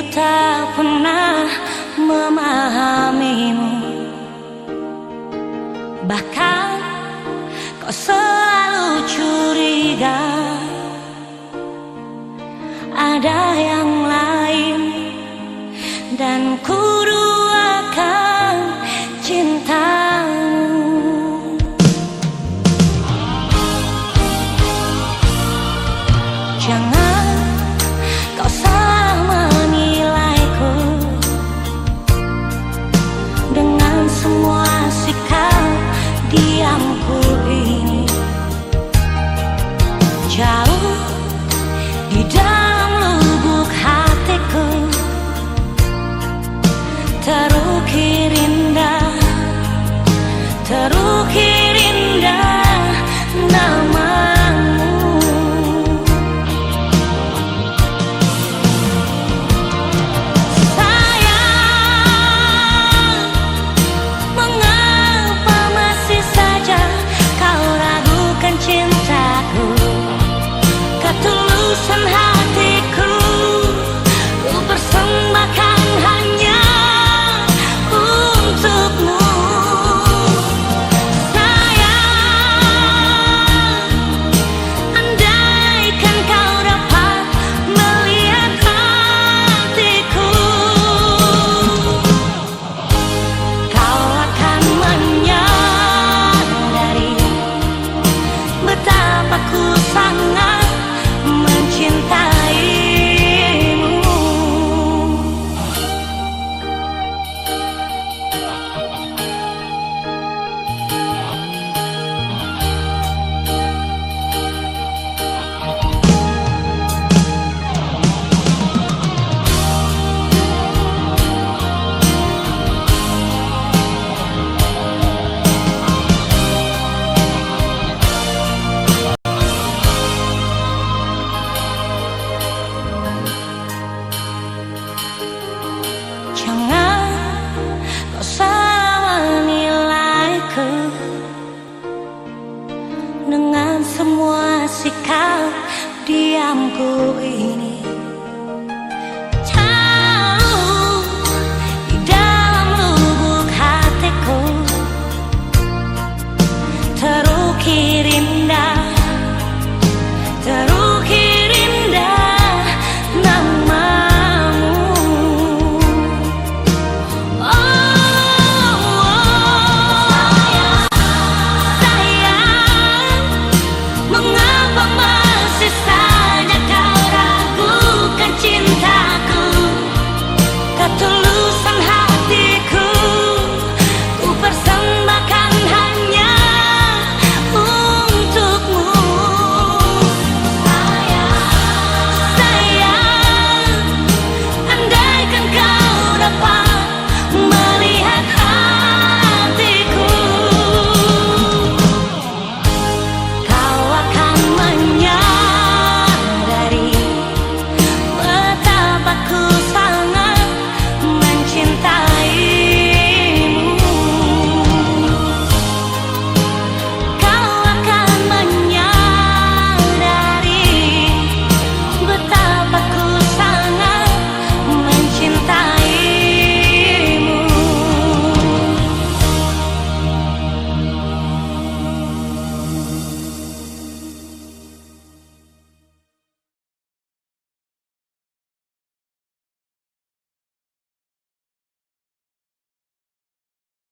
ku tak pernah memahamimu. Bahkan kau selalu curiga. Ada yang semua sikap diamku ini jauh di dalam geramku ini Jauh di dalam lubuk hatiku. Terukir